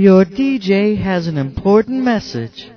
Your DJ has an important message.